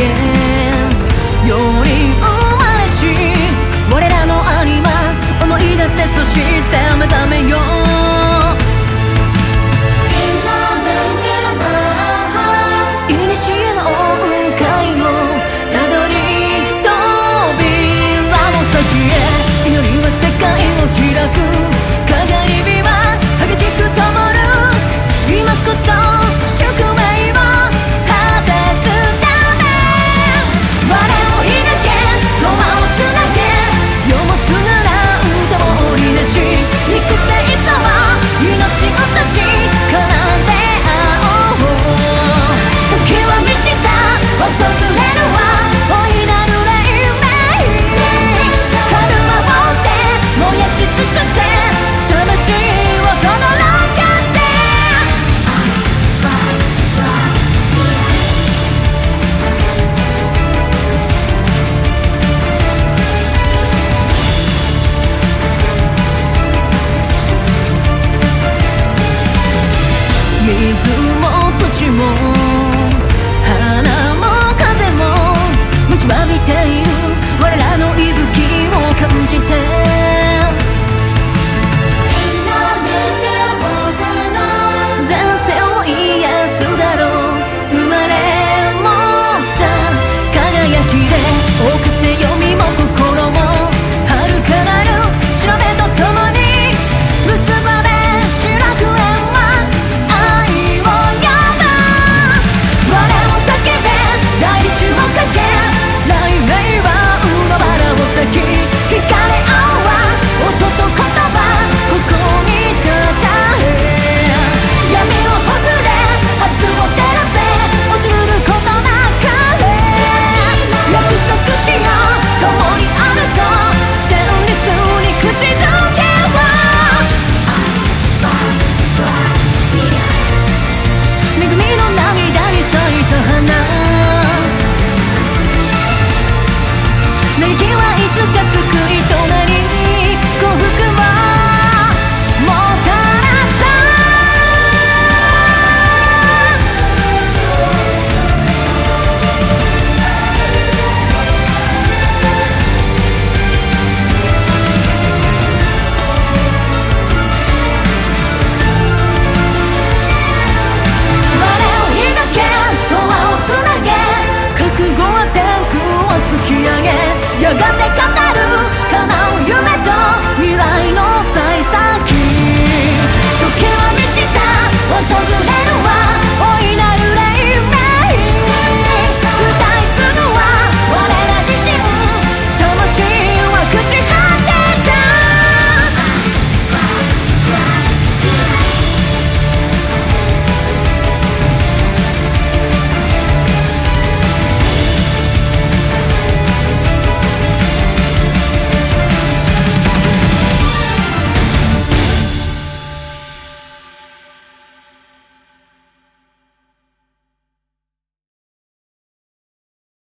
again.